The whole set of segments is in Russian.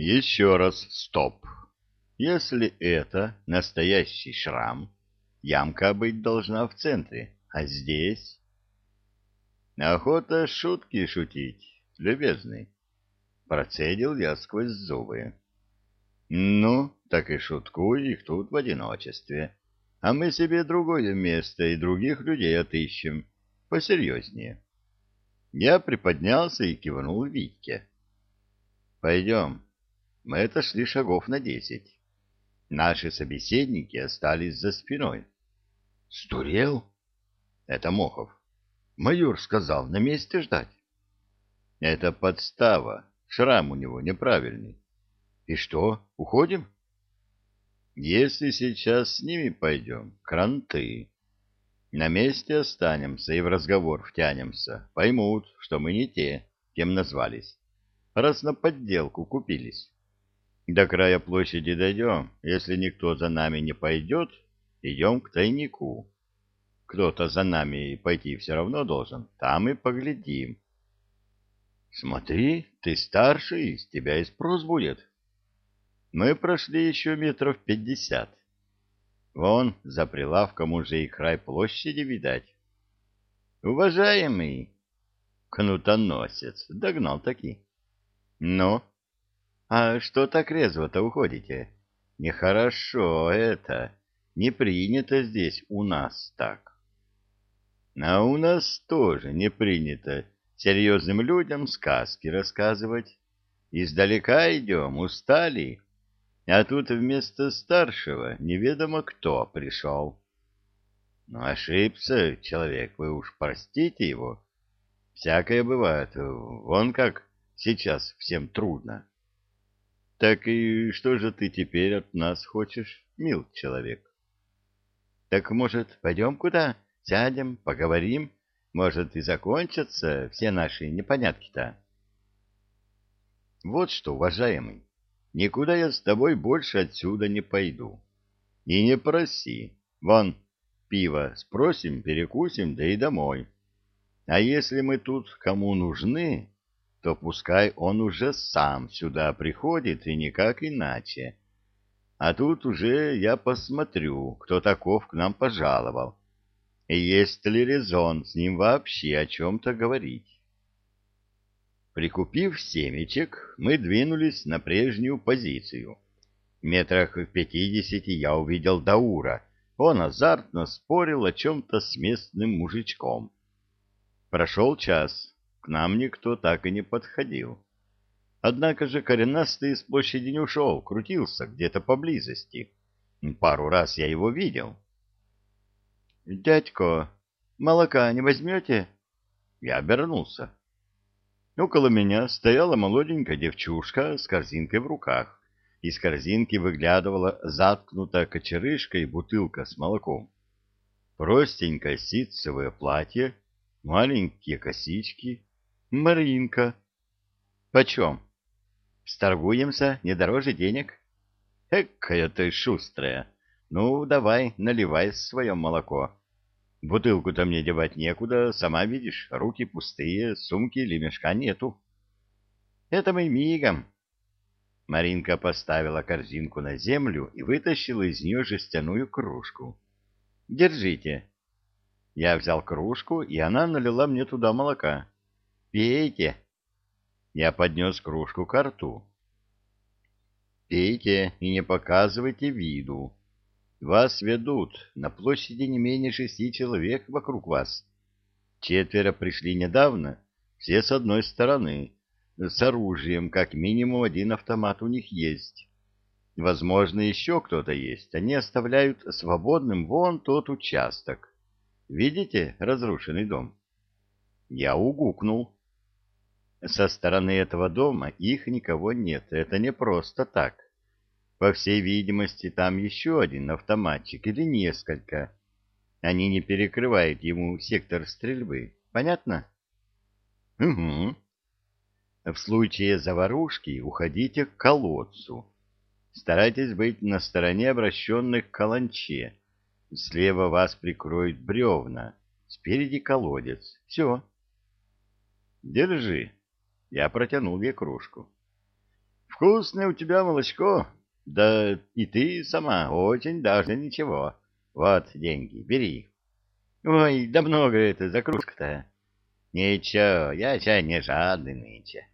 Еще раз стоп. Если это настоящий шрам, ямка быть должна в центре, а здесь... Охота шутки шутить, любезный. Процедил я сквозь зубы. Ну, так и шуткуй их тут в одиночестве. А мы себе другое место и других людей отыщем. Посерьезнее. Я приподнялся и кивнул Витьке. Пойдем. Мы отошли шагов на десять. Наши собеседники остались за спиной. Стурел? Это Мохов. Майор сказал, на месте ждать. Это подстава. Шрам у него неправильный. И что, уходим? Если сейчас с ними пойдем, кранты. На месте останемся и в разговор втянемся. Поймут, что мы не те, кем назвались. Раз на подделку купились. До края площади дойдем. Если никто за нами не пойдет, идем к тайнику. Кто-то за нами пойти все равно должен. Там и поглядим. Смотри, ты старший, с тебя и спрос будет. Мы прошли еще метров пятьдесят. Вон, за прилавком уже и край площади видать. Уважаемый кнутоносец, догнал таки. Ну, а что так резво-то уходите? Нехорошо это, не принято здесь у нас так. А у нас тоже не принято серьезным людям сказки рассказывать. Издалека идем, устали, а тут вместо старшего неведомо кто пришел. Ну, ошибся человек, вы уж простите его. Всякое бывает, вон как сейчас всем трудно. Так и что же ты теперь от нас хочешь, мил человек? Так, может, пойдем куда? — Сядем, поговорим, может, и закончатся все наши непонятки-то. Вот что, уважаемый, никуда я с тобой больше отсюда не пойду. И не проси. Вон, пиво спросим, перекусим, да и домой. А если мы тут кому нужны, то пускай он уже сам сюда приходит и никак иначе. А тут уже я посмотрю, кто таков к нам пожаловал и есть ли резон с ним вообще о чем-то говорить. Прикупив семечек, мы двинулись на прежнюю позицию. Метрах в пятидесяти я увидел Даура. Он азартно спорил о чем-то с местным мужичком. Прошел час, нам никто так и не подходил. Однако же коренастый с площади не ушел, крутился где-то поблизости. Пару раз я его видел. «Дядько, молока не возьмете?» Я обернулся. Около меня стояла молоденькая девчушка с корзинкой в руках. Из корзинки выглядывала заткнутая кочерышкой бутылка с молоком. Простенькое ситцевое платье, маленькие косички. Маринка. «Почем?» «Сторгуемся, не дороже денег». «Экая ты шустрая! Ну, давай, наливай свое молоко». Бутылку-то мне девать некуда, сама видишь, руки пустые, сумки или мешка нету. Это мы мигом. Маринка поставила корзинку на землю и вытащила из нее жестяную кружку. Держите. Я взял кружку, и она налила мне туда молока. Пейте. Я поднес кружку к рту. Пейте и не показывайте виду. Вас ведут, на площади не менее шести человек вокруг вас. Четверо пришли недавно, все с одной стороны, с оружием, как минимум один автомат у них есть. Возможно, еще кто-то есть. Они оставляют свободным вон тот участок. Видите разрушенный дом? Я угукнул. Со стороны этого дома их никого нет. Это не просто так. По всей видимости, там еще один автоматчик или несколько. Они не перекрывают ему сектор стрельбы. Понятно? Угу. В случае заварушки уходите к колодцу. Старайтесь быть на стороне обращенных к каланче. Слева вас прикроют бревна, спереди колодец. Все. Держи. Я протянул ей кружку. Вкусное у тебя молочко. Да и ты сама очень даже ничего. Вот деньги, бери. Ой, да много это за кружка-то. Ничего, я чай не жадный нынче.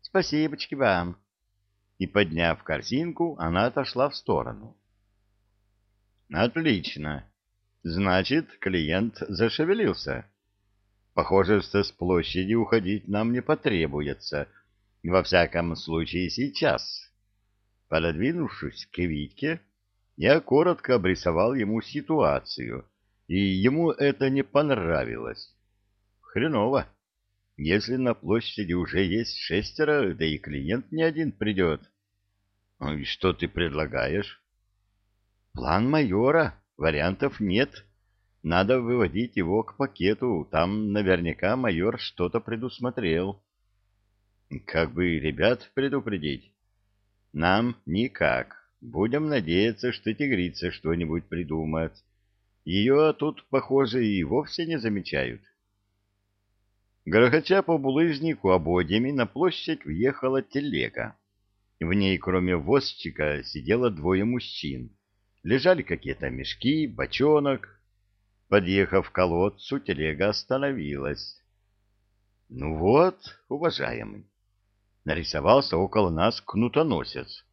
Спасибочки вам. И, подняв корзинку, она отошла в сторону. Отлично. Значит, клиент зашевелился. Похоже, что с площади уходить нам не потребуется. Во всяком случае, сейчас. Пододвинувшись к Витьке, я коротко обрисовал ему ситуацию, и ему это не понравилось. Хреново. Если на площади уже есть шестеро, да и клиент не один придет. Ну и что ты предлагаешь? План майора. Вариантов нет. Надо выводить его к пакету. Там наверняка майор что-то предусмотрел. Как бы ребят предупредить? Нам никак. Будем надеяться, что тигрица что-нибудь придумает. Ее тут, похоже, и вовсе не замечают. Грохоча по булыжнику ободьями на площадь въехала телега. В ней, кроме возчика, сидело двое мужчин. Лежали какие-то мешки, бочонок. Подъехав к колодцу, телега остановилась. — Ну вот, уважаемый, нарисовался около нас кнутоносец.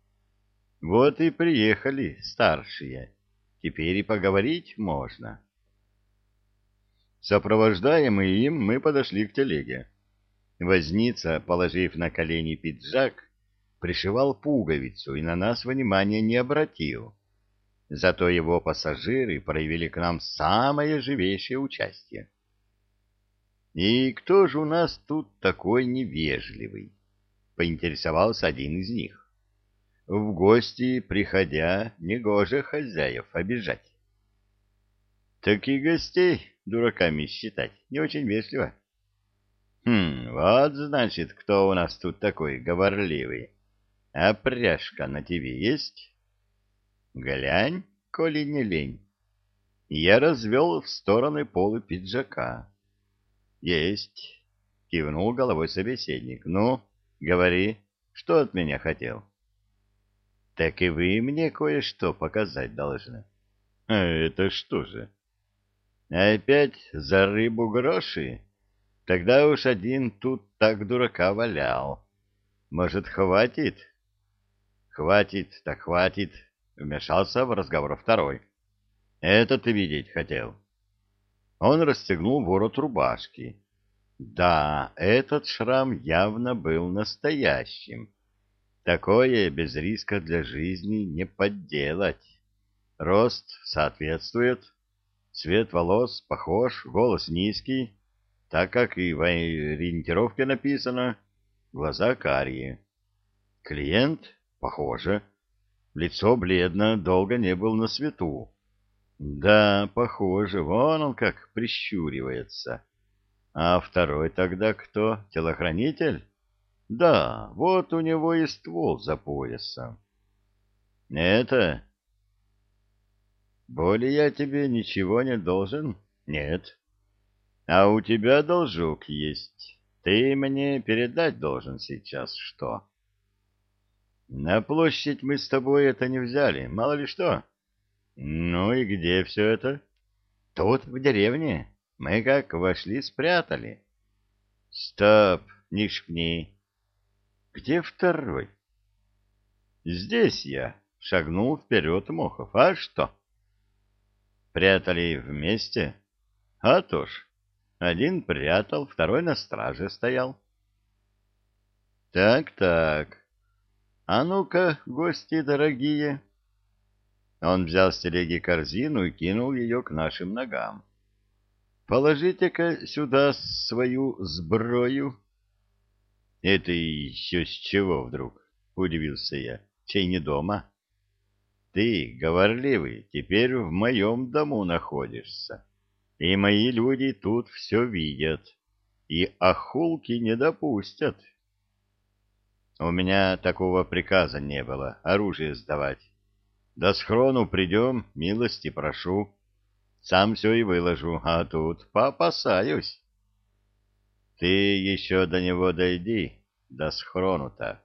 Вот и приехали старшие. Теперь и поговорить можно. Сопровождаемые им, мы подошли к телеге. Возница, положив на колени пиджак, пришивал пуговицу и на нас внимания не обратил. Зато его пассажиры проявили к нам самое живейшее участие. «И кто же у нас тут такой невежливый?» — поинтересовался один из них. «В гости, приходя, негоже хозяев обижать». «Так и гостей дураками считать не очень вежливо». «Хм, вот, значит, кто у нас тут такой говорливый. А пряжка на тебе есть?» Глянь, коли не лень. Я развел в стороны полы пиджака. Есть, кивнул головой собеседник. Ну, говори, что от меня хотел? Так и вы мне кое-что показать должны. А это что же? Опять за рыбу гроши? Тогда уж один тут так дурака валял. Может, хватит? Хватит, так хватит, Вмешался в разговор второй. «Это ты видеть хотел?» Он расстегнул ворот рубашки. Да, этот шрам явно был настоящим. Такое без риска для жизни не подделать. Рост соответствует, цвет волос похож, голос низкий, так как и в ориентировке написано, глаза карие. Клиент, похоже, Лицо бледно, долго не был на свету. Да, похоже, вон он как прищуривается. А второй тогда кто? Телохранитель? Да, вот у него и ствол за поясом. Это... Более я тебе ничего не должен? Нет. А у тебя должок есть. Ты мне передать должен сейчас что? На площадь мы с тобой это не взяли, мало ли что. Ну и где все это? Тут, в деревне. Мы как вошли, спрятали. Стоп, не шпни. Где второй? Здесь я, шагнул вперед Мохов. А что? Прятали вместе? А то ж, один прятал, второй на страже стоял. Так-так, а ну-ка, гости дорогие. Он взял с телеги корзину и кинул ее к нашим ногам. Положите-ка сюда свою сброю. Это еще с чего вдруг? Удивился я. Чей не дома? Ты, говорливый, теперь в моем дому находишься. И мои люди тут все видят. И охулки не допустят. У меня такого приказа не было, оружие сдавать. До схрону придем, милости прошу. Сам все и выложу, а тут поопасаюсь. Ты еще до него дойди, до схрону-то.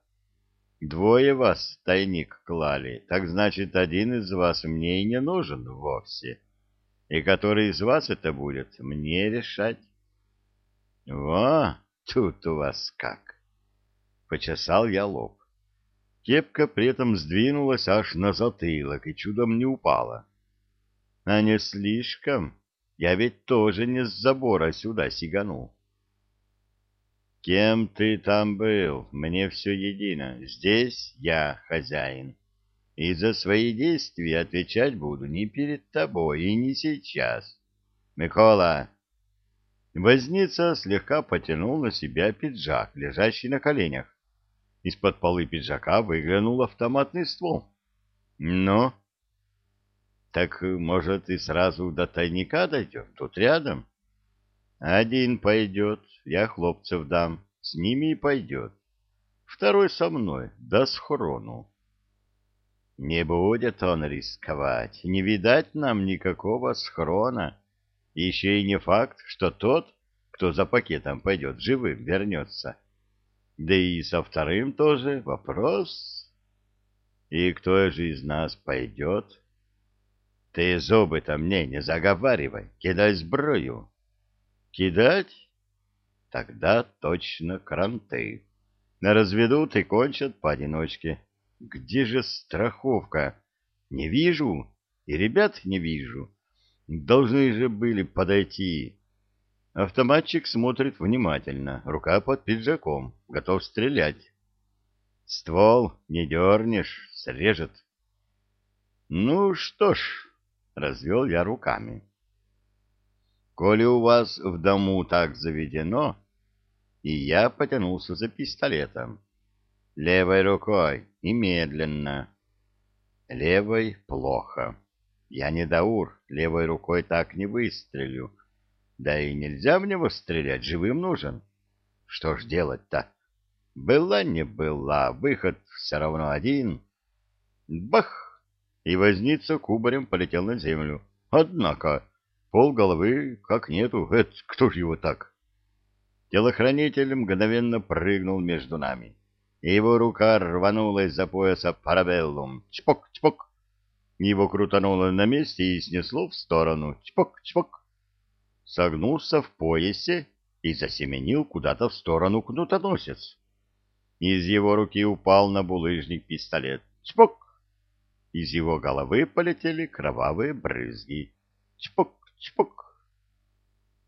Двое вас тайник клали, так значит, один из вас мне и не нужен вовсе. И который из вас это будет, мне решать. Во, тут у вас как. Почесал я лоб. Кепка при этом сдвинулась аж на затылок и чудом не упала. А не слишком? Я ведь тоже не с забора сюда сиганул. Кем ты там был, мне все едино. Здесь я хозяин. И за свои действия отвечать буду не перед тобой и не сейчас. Микола! Возница слегка потянул на себя пиджак, лежащий на коленях. Из-под полы пиджака выглянул автоматный ствол. «Ну?» «Так, может, и сразу до тайника дойдем? Тут рядом?» «Один пойдет, я хлопцев дам, с ними и пойдет. Второй со мной, до схорону». «Не будет он рисковать, не видать нам никакого схрона. Еще и не факт, что тот, кто за пакетом пойдет, живым вернется». Да и со вторым тоже вопрос. И кто же из нас пойдет? Ты зубы-то мне не заговаривай, кидай сброю. Кидать? Тогда точно кранты. Разведут и кончат поодиночке. Где же страховка? Не вижу, и ребят не вижу. Должны же были подойти. Автоматчик смотрит внимательно, рука под пиджаком, готов стрелять. Ствол не дернешь, срежет. Ну что ж, развел я руками. Коли у вас в дому так заведено, и я потянулся за пистолетом. Левой рукой и медленно. Левой плохо. Я не даур, левой рукой так не выстрелю да и нельзя в него стрелять, живым нужен. Что ж делать-то? Была не была, выход все равно один. Бах! И возница кубарем полетел на землю. Однако пол головы как нету. Это кто ж его так? Телохранитель мгновенно прыгнул между нами. И его рука рванула из-за пояса парабеллум. Чпок, чпок. Его крутануло на месте и снесло в сторону. Чпок, чпок согнулся в поясе и засеменил куда-то в сторону кнутоносец. Из его руки упал на булыжник пистолет. Чпок! Из его головы полетели кровавые брызги. Чпок, чпок.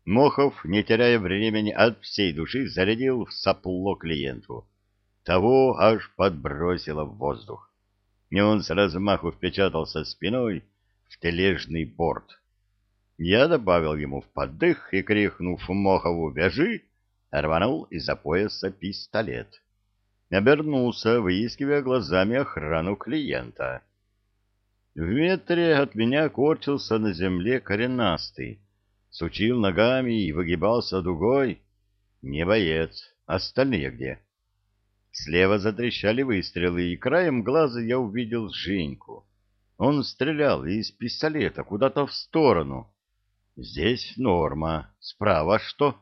Мохов, не теряя времени, от всей души зарядил в сопло клиенту. Того аж подбросило в воздух. И он с размаху впечатался спиной в тележный борт. Я добавил ему в поддых и, крикнув Мохову «Вяжи!», рванул из-за пояса пистолет. Обернулся, выискивая глазами охрану клиента. В метре от меня корчился на земле коренастый, сучил ногами и выгибался дугой. Не боец, остальные где? Слева затрещали выстрелы, и краем глаза я увидел Женьку. Он стрелял из пистолета куда-то в сторону. Здесь норма. Справа что?